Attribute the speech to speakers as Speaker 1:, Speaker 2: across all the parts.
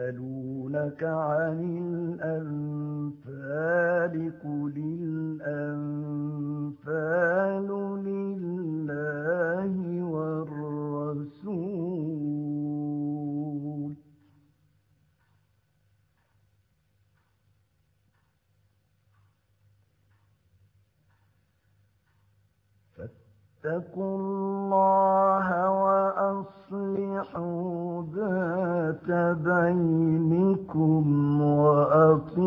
Speaker 1: يسألونك عن الأنفال قل الأنفال لله والرسول. فاتقوا الله بينكم وأطيعوا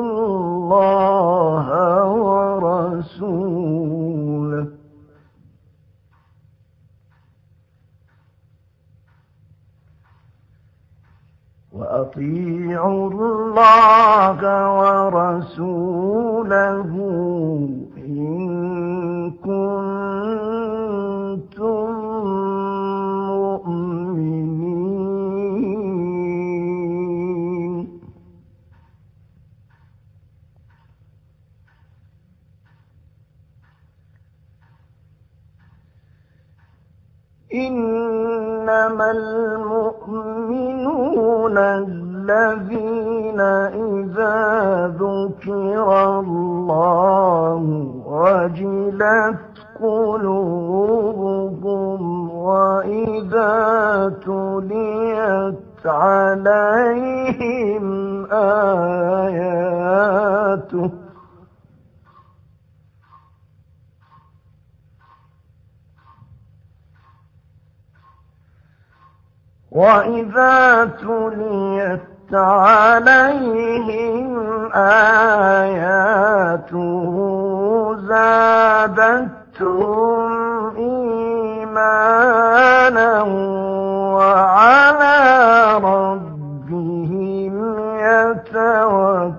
Speaker 1: الله ورسوله. وأطيعوا الله ورسوله. المؤمنون الذين إذا ذكر الله وجلت قلوبهم وإذا تليت عليهم آياته وإذا تليت عليهم آياته زادتهم إيمانا وعلى ربهم يتوكلون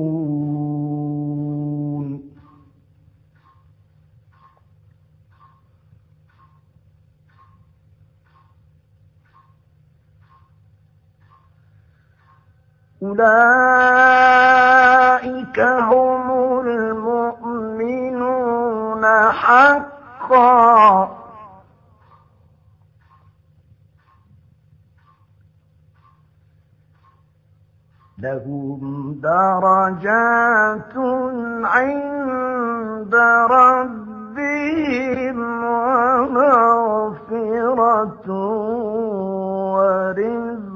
Speaker 1: أولئك هم المؤمنون حقا. لهم درجات عند ربهم ومغفرة ورزق.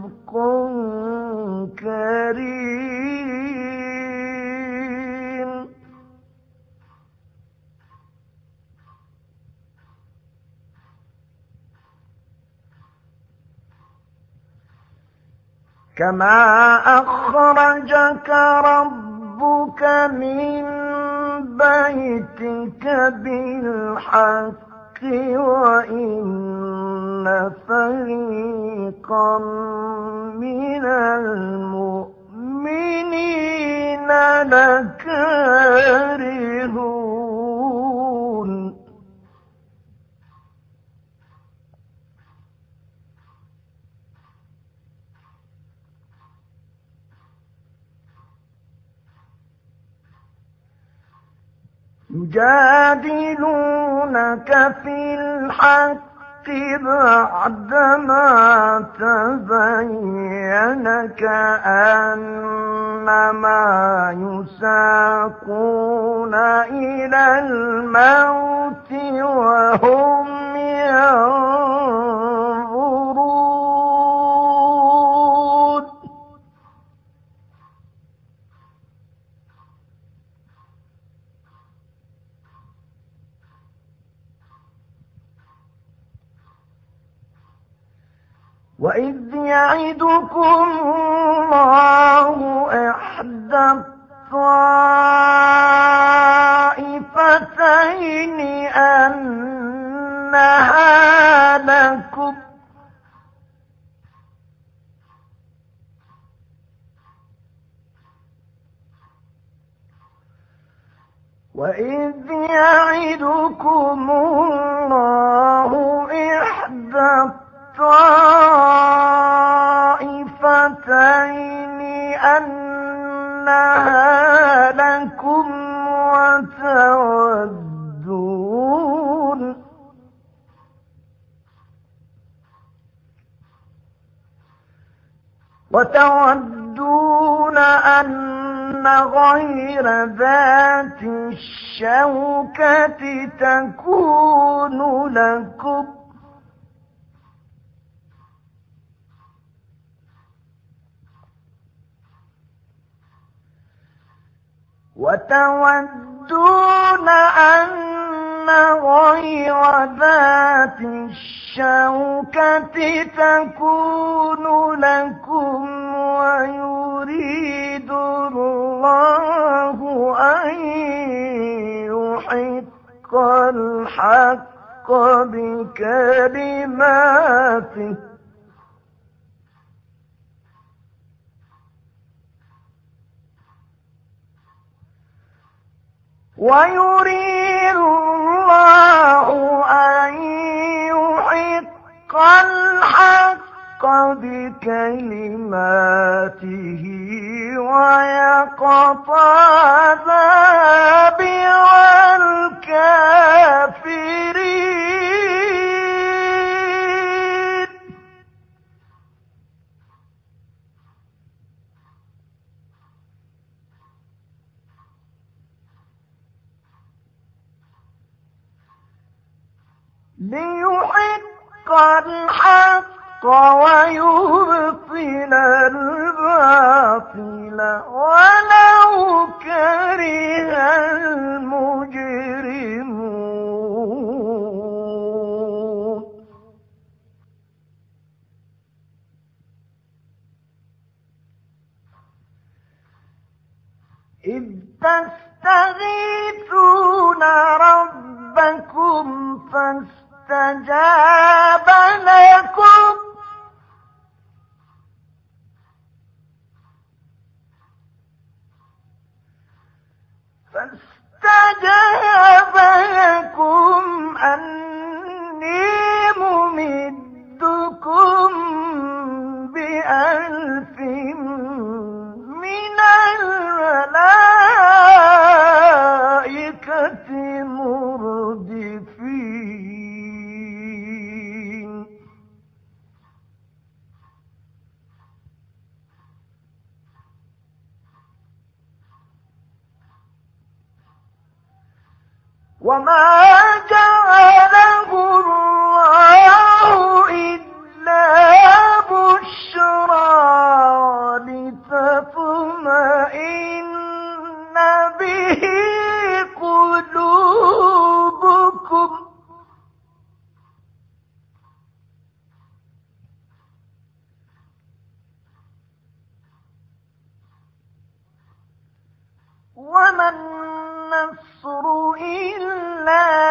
Speaker 1: كما أخرجك ربك من بيتك بالحق وإن فريقا من المؤمنين لكارهون. يجادلونك في الحق بعدما تبين كأنما يساقون إلى الموت وهم ينظرون وإذ يعدكم الله إحدى الطائفتين أنها لكم وإذ يعدكم الله إحدى الطائفتين أنها لكم وتودون. وتودون أن غير ذات الشوكة تكون لكم. وتودون أن غير ذات الشوكة تكون لكم ويريد الله أن يحق الحق بكلماته. ويريد الله أن يحق الحق بكلماته ويقطع دابر الكافرين ليحق الحق ويبطل الباطل ولو كره المجرمون. إذ تستغيثون ربكم فاستغيثون فاستجاب لكم وما النصر إلا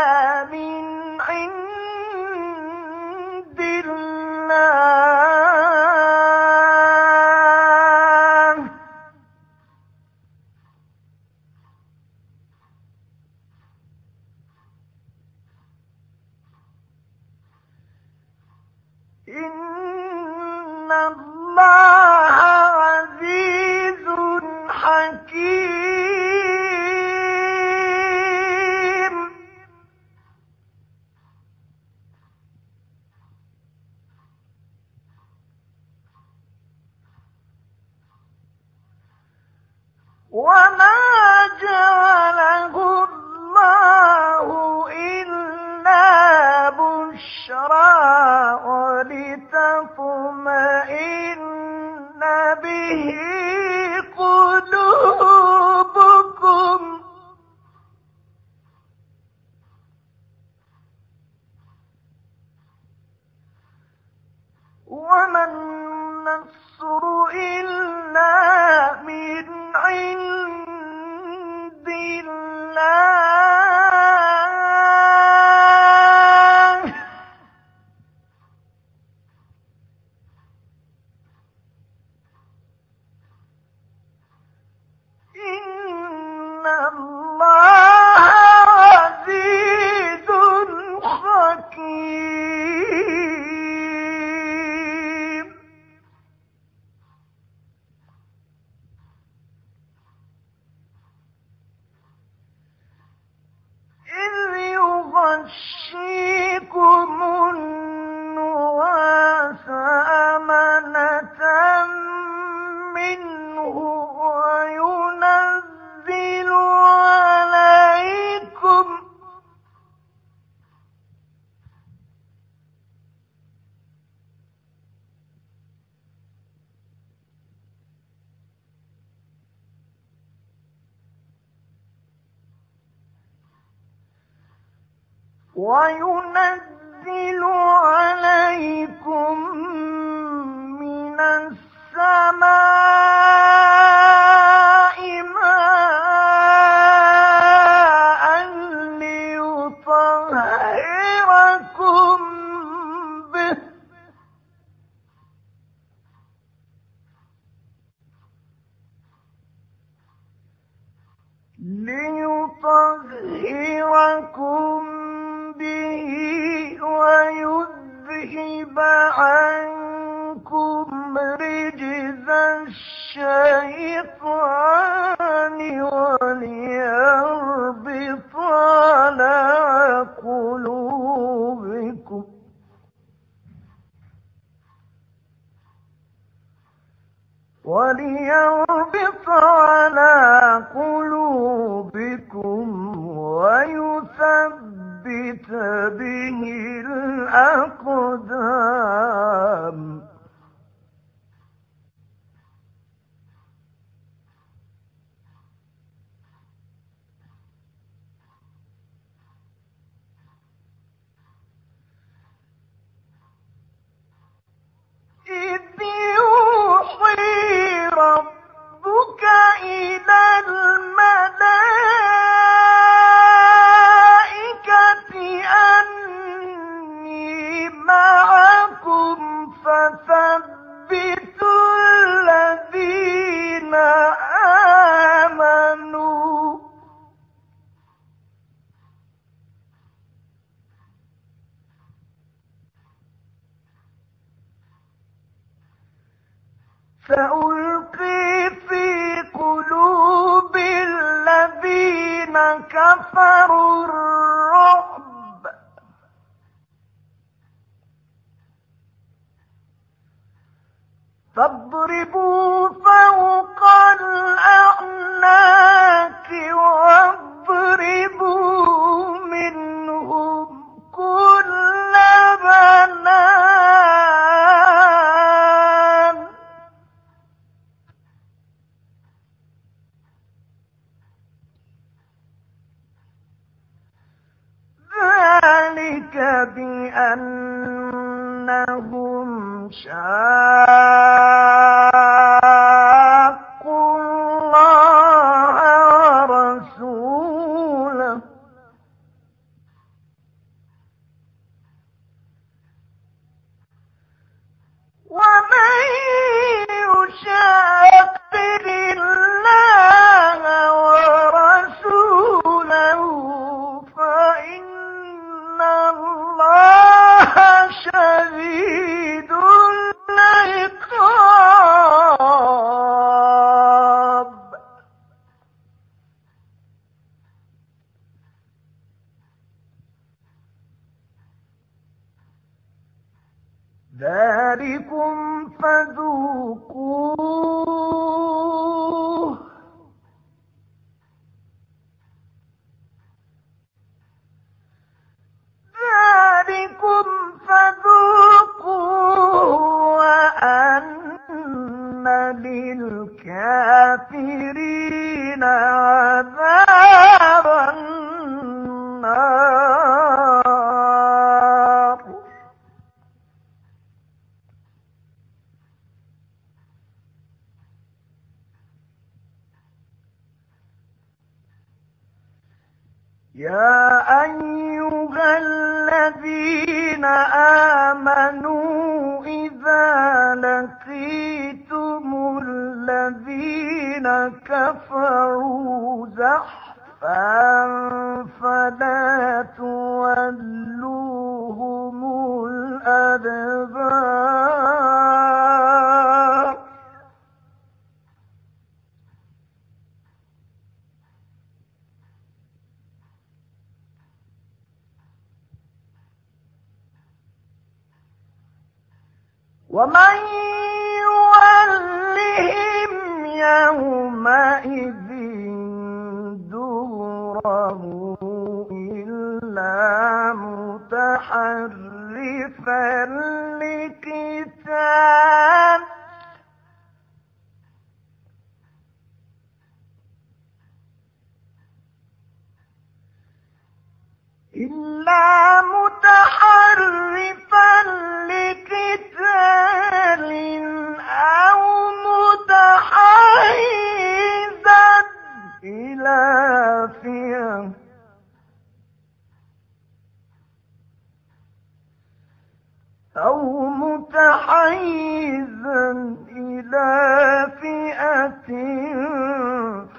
Speaker 1: إذا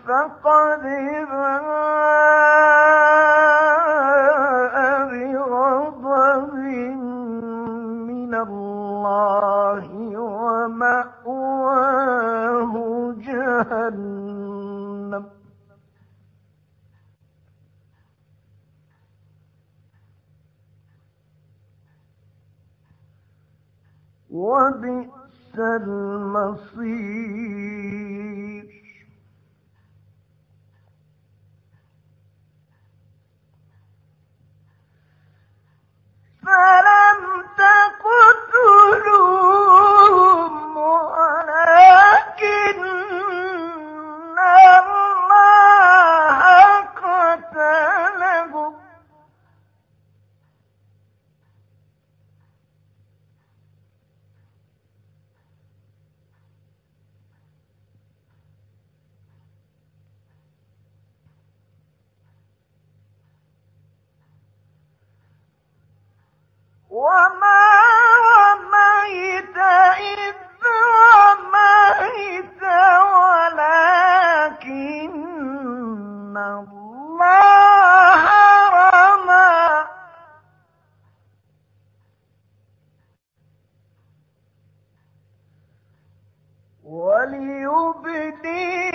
Speaker 1: فقد الله وليبدي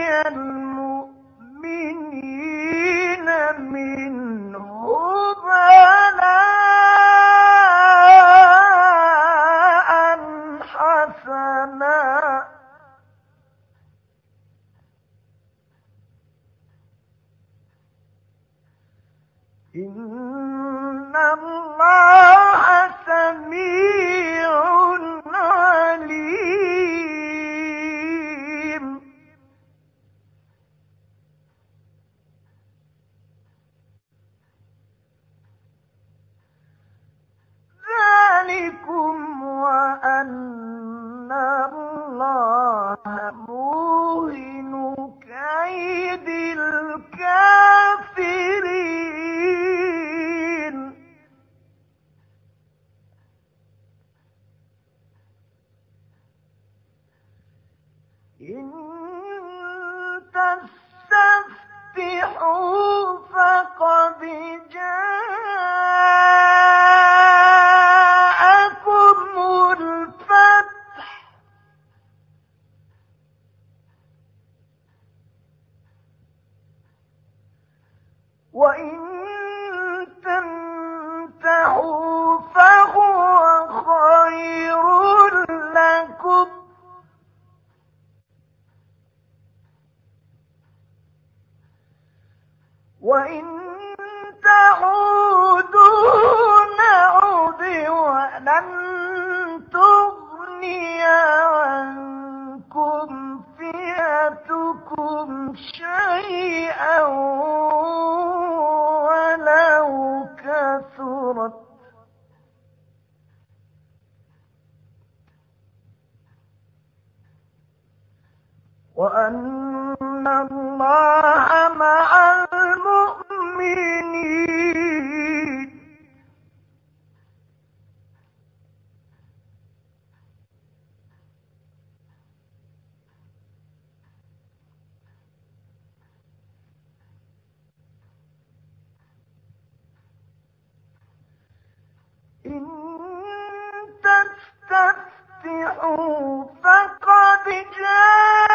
Speaker 1: فقد جاء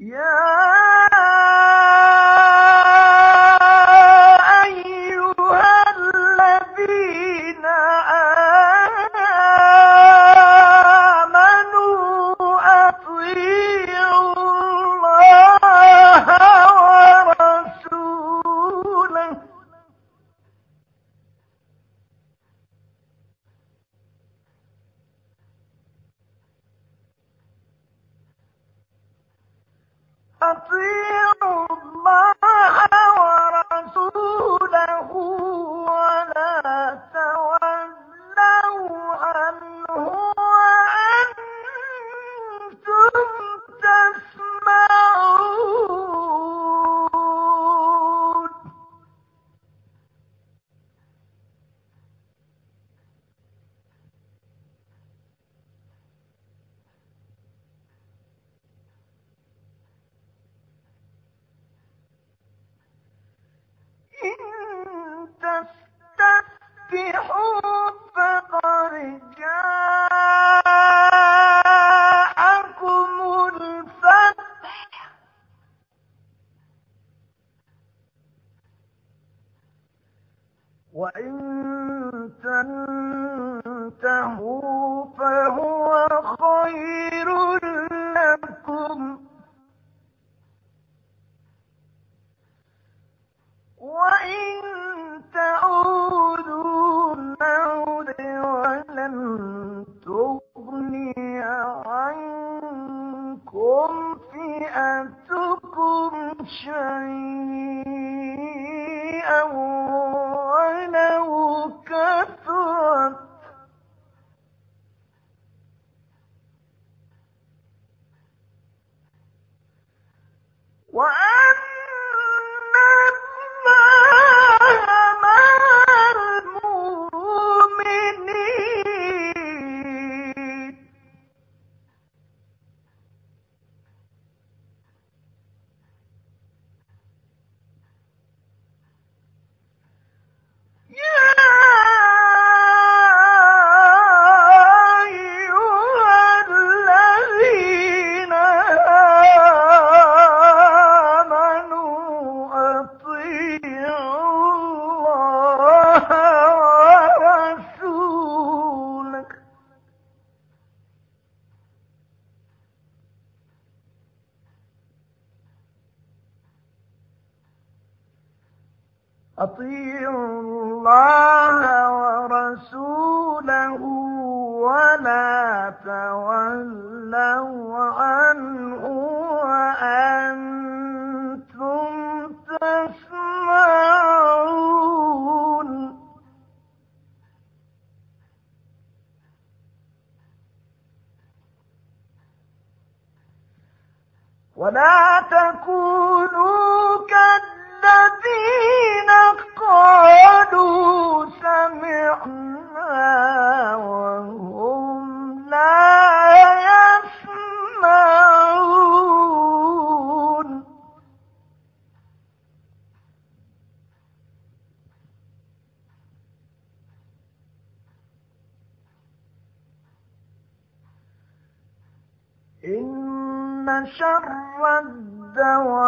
Speaker 1: يَا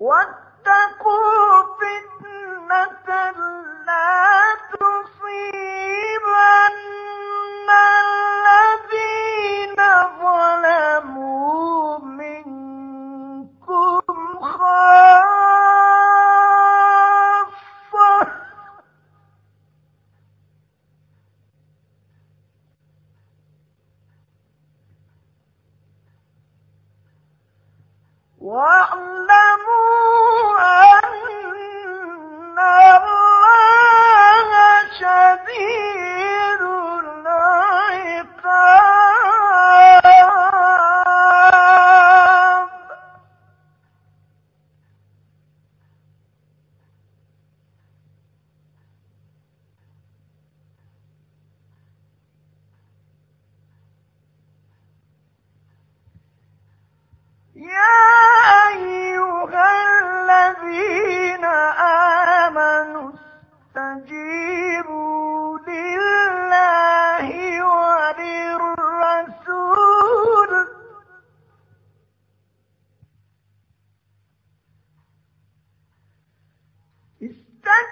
Speaker 1: واتقوا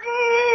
Speaker 1: 诶诶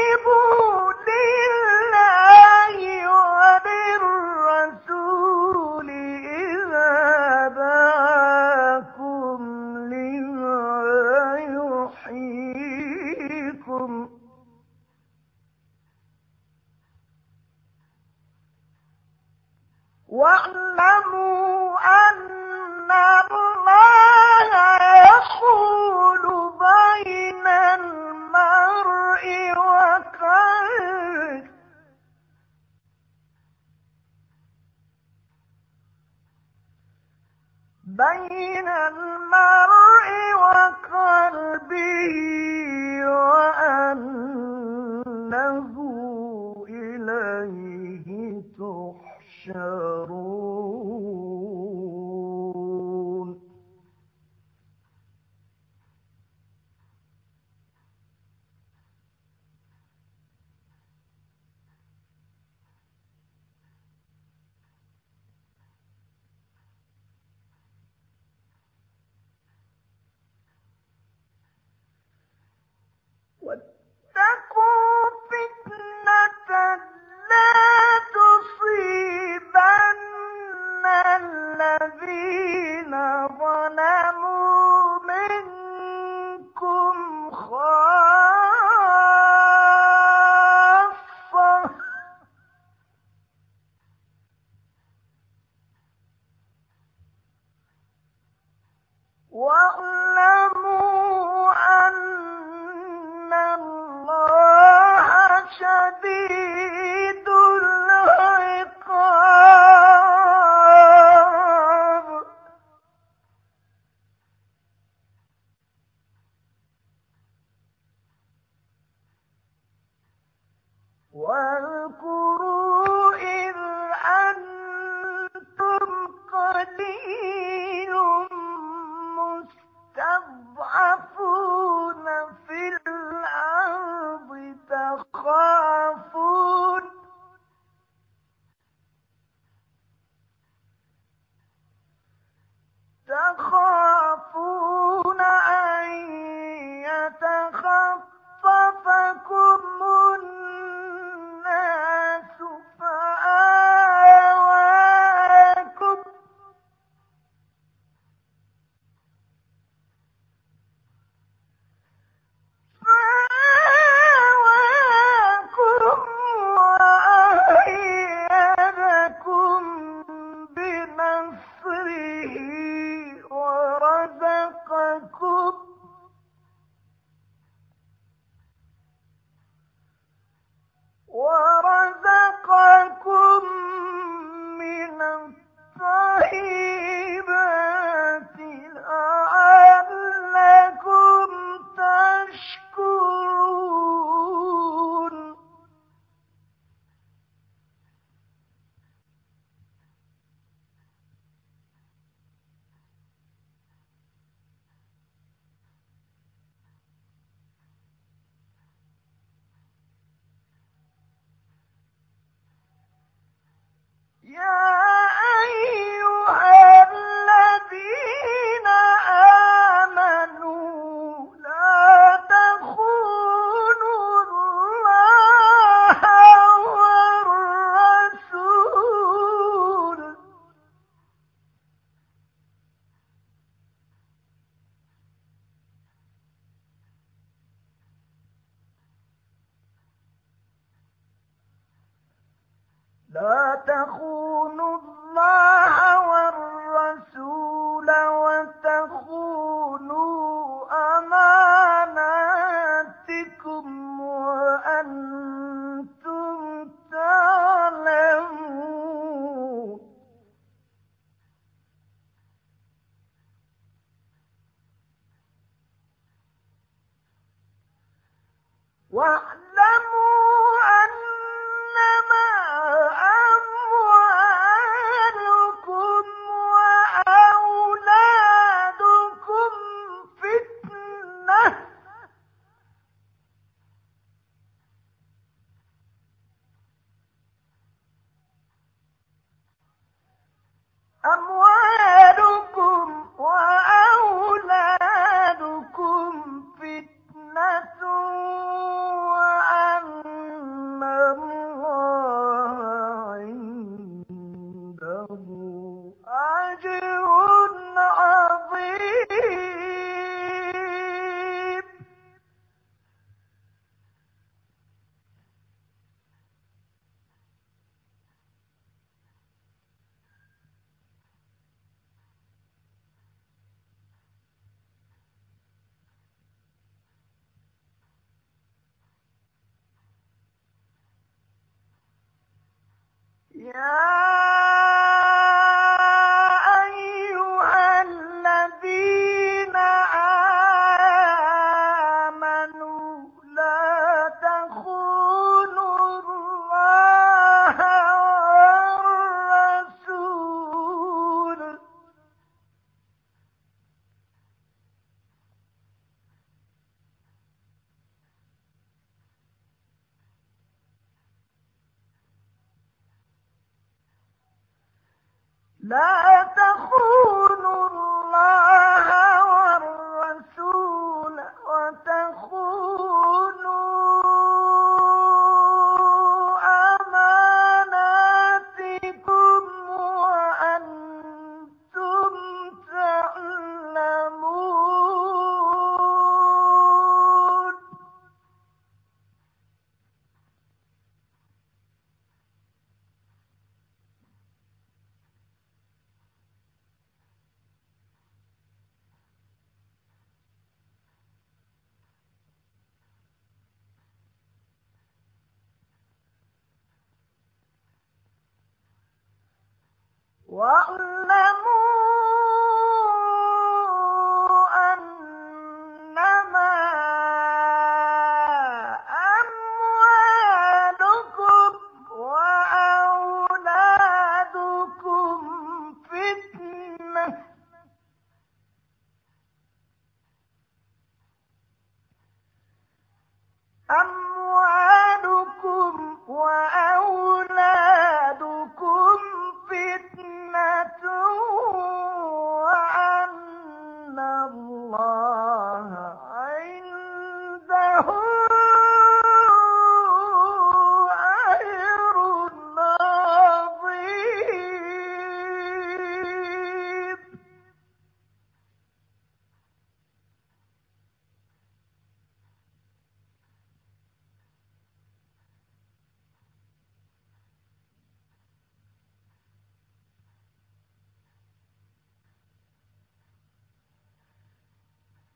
Speaker 1: أجرا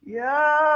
Speaker 1: Yeah.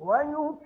Speaker 1: الله